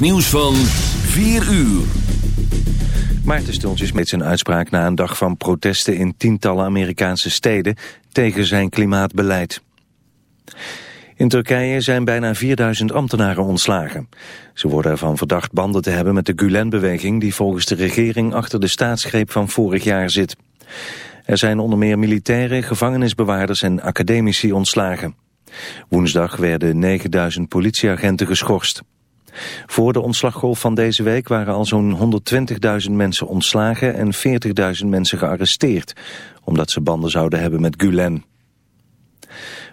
Nieuws van 4 uur. Maarten Stultjes met zijn uitspraak na een dag van protesten in tientallen Amerikaanse steden tegen zijn klimaatbeleid. In Turkije zijn bijna 4000 ambtenaren ontslagen. Ze worden ervan verdacht banden te hebben met de Gulen-beweging die volgens de regering achter de staatsgreep van vorig jaar zit. Er zijn onder meer militairen, gevangenisbewaarders en academici ontslagen. Woensdag werden 9000 politieagenten geschorst. Voor de ontslaggolf van deze week waren al zo'n 120.000 mensen ontslagen en 40.000 mensen gearresteerd, omdat ze banden zouden hebben met Gulen.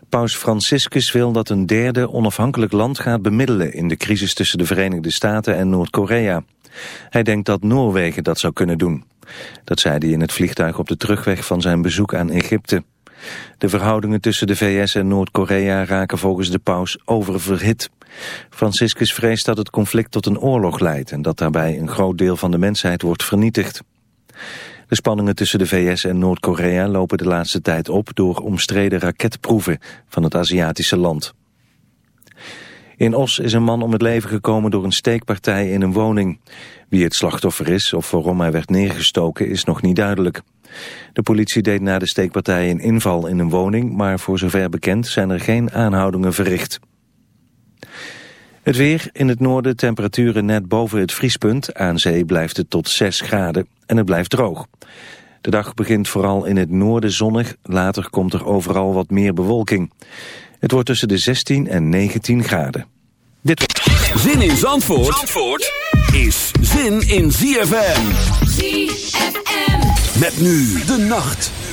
Paus Franciscus wil dat een derde onafhankelijk land gaat bemiddelen in de crisis tussen de Verenigde Staten en Noord-Korea. Hij denkt dat Noorwegen dat zou kunnen doen. Dat zei hij in het vliegtuig op de terugweg van zijn bezoek aan Egypte. De verhoudingen tussen de VS en Noord-Korea raken volgens de paus oververhit. Franciscus vreest dat het conflict tot een oorlog leidt en dat daarbij een groot deel van de mensheid wordt vernietigd. De spanningen tussen de VS en Noord-Korea lopen de laatste tijd op door omstreden raketproeven van het Aziatische land. In Os is een man om het leven gekomen door een steekpartij in een woning. Wie het slachtoffer is of waarom hij werd neergestoken is nog niet duidelijk. De politie deed na de steekpartij een inval in een woning, maar voor zover bekend zijn er geen aanhoudingen verricht. Het weer, in het noorden temperaturen net boven het vriespunt. Aan zee blijft het tot 6 graden en het blijft droog. De dag begint vooral in het noorden zonnig, later komt er overal wat meer bewolking. Het wordt tussen de 16 en 19 graden. Dit... Zin in Zandvoort, Zandvoort is zin in ZFM. ZFM. Met nu de nacht.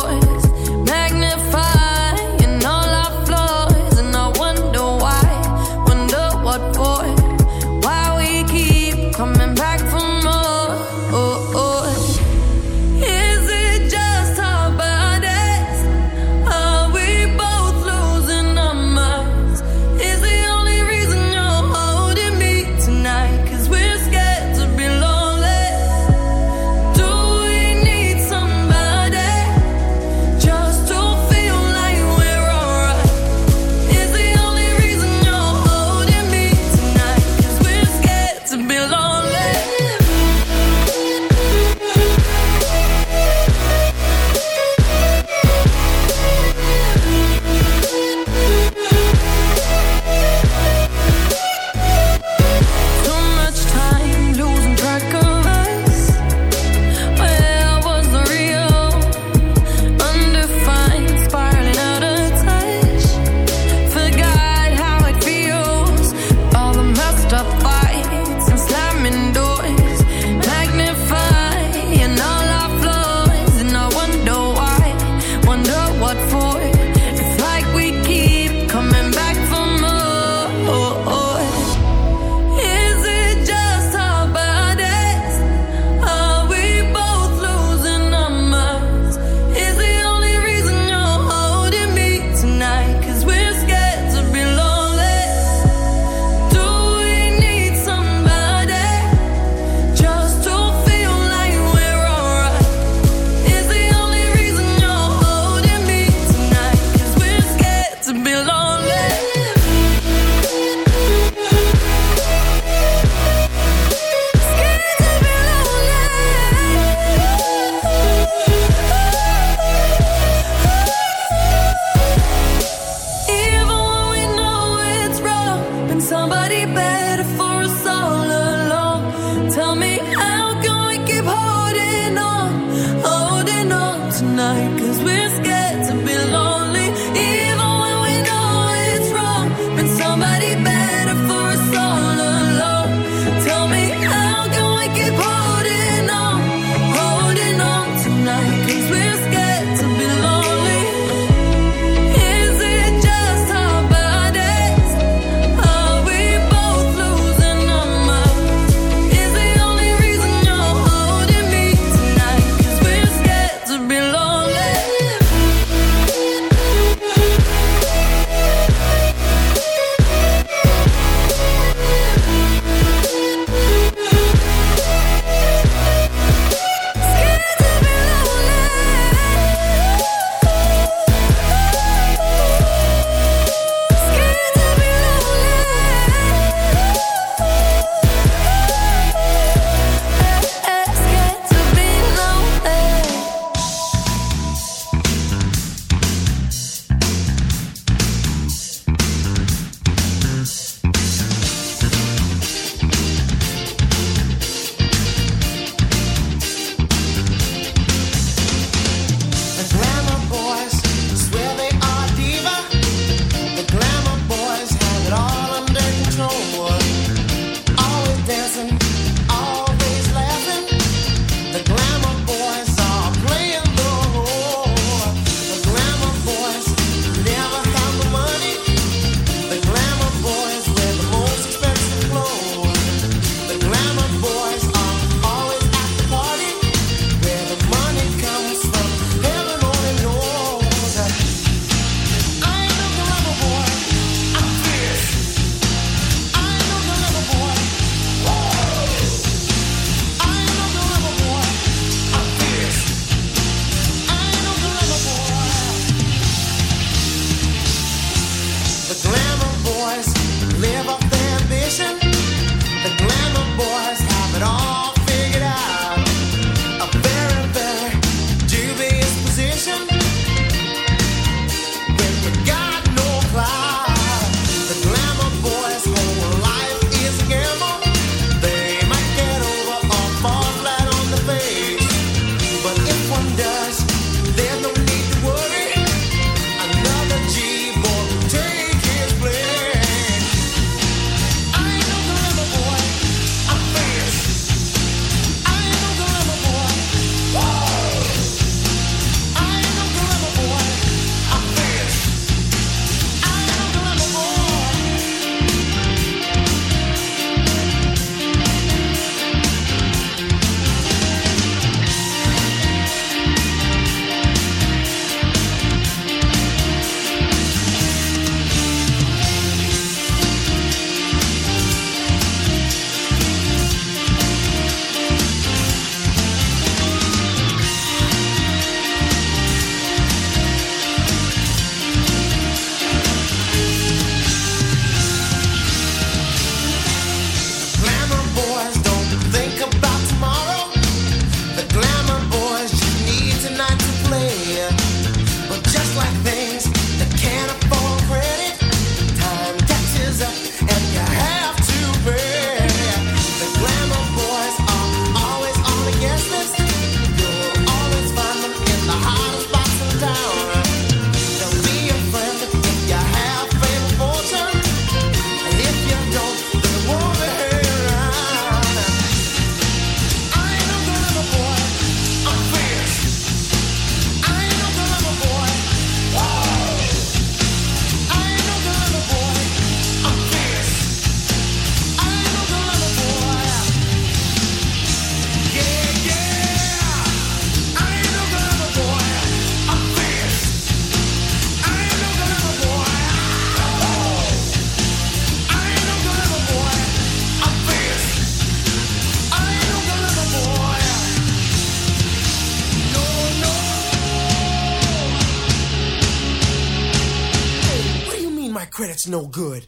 No good.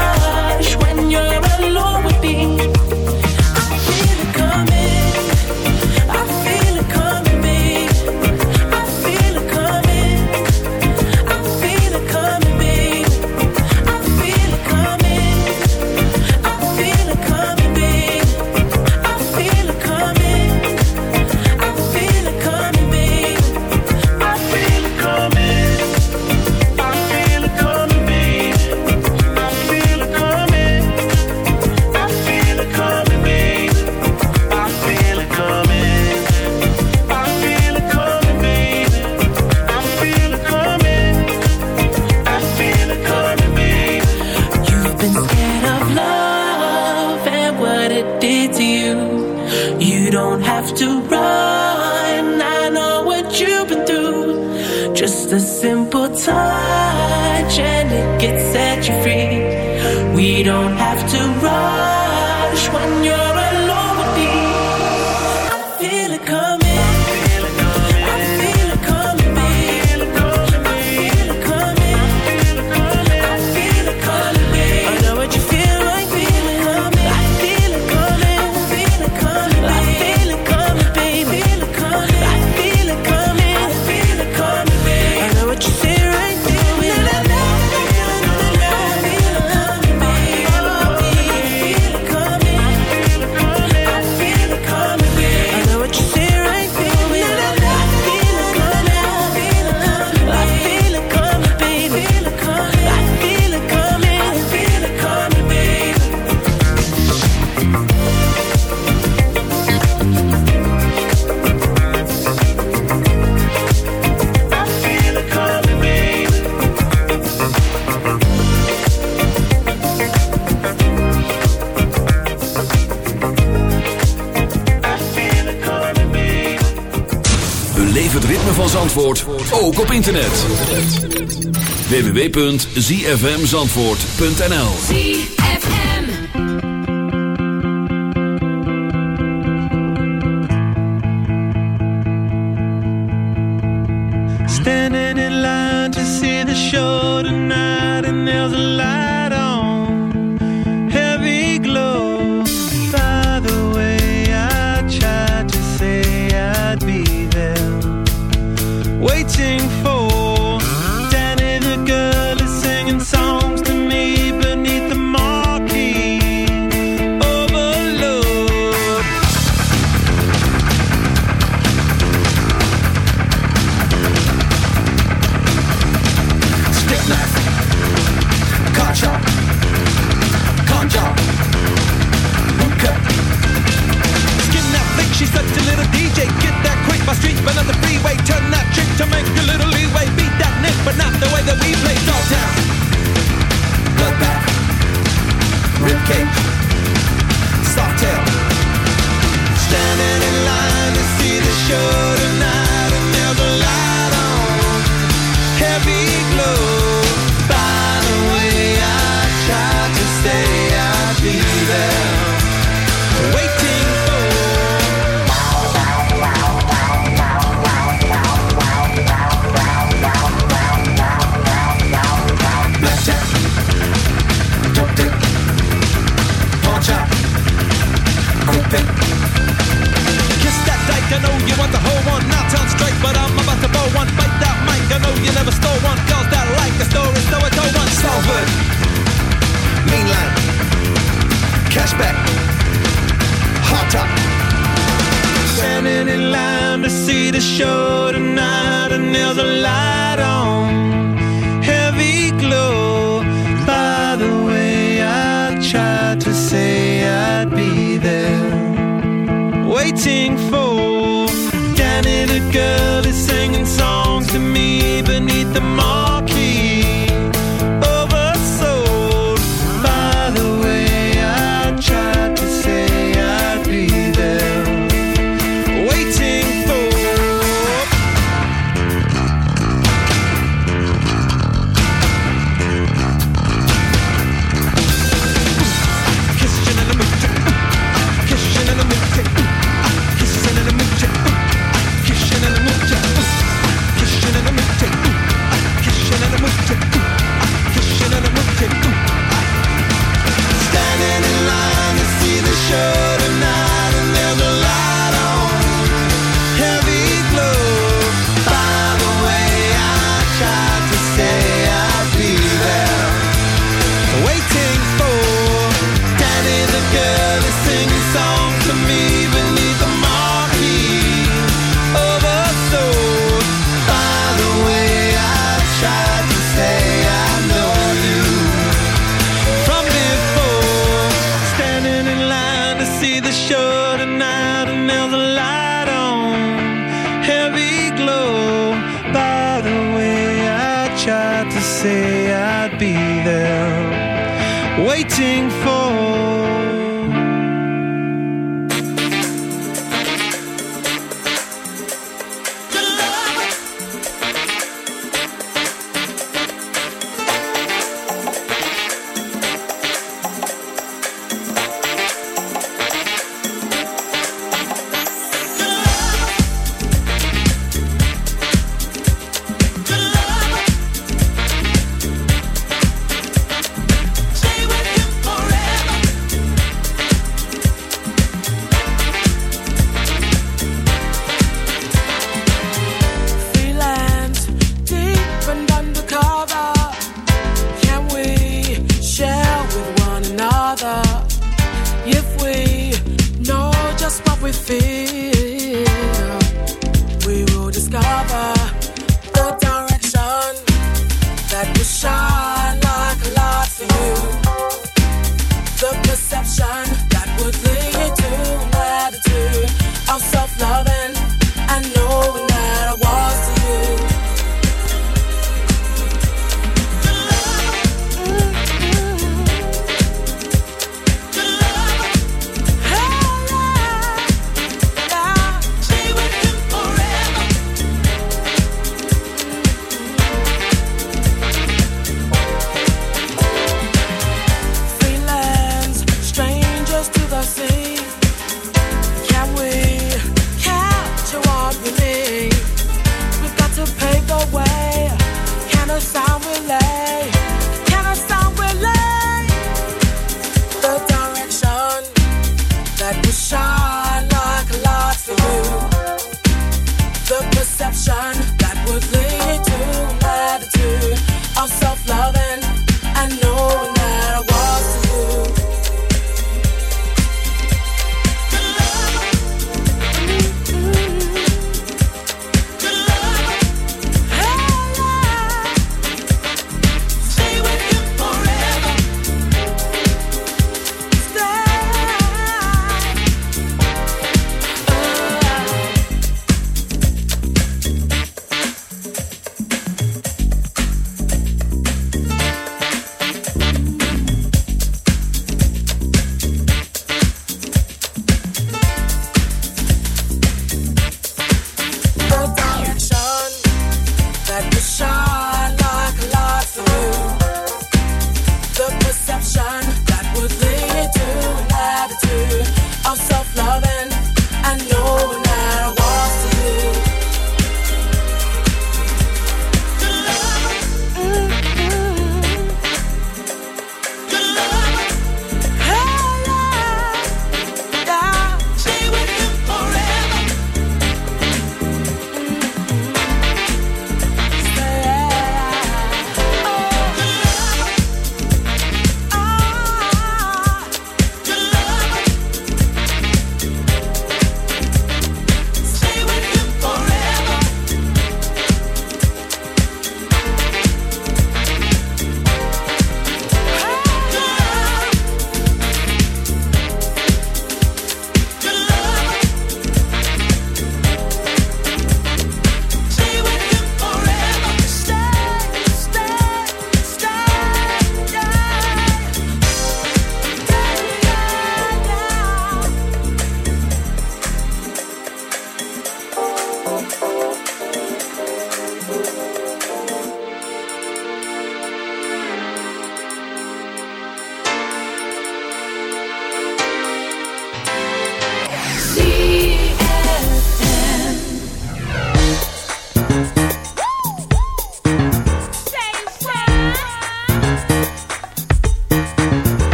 Beleef het ritme van Zandvoort ook op internet. www.zfmzandvoort.nl ZFM Standing in line to see the show tonight And there's a light I know you never stole one Girls that like the story So I told one Salford. Mainland. Cashback Hot Top. Standing in line to see the show tonight And there's a light on. Heavy glow. By the way I tried to say I'd be there. Waiting for Danny the girl.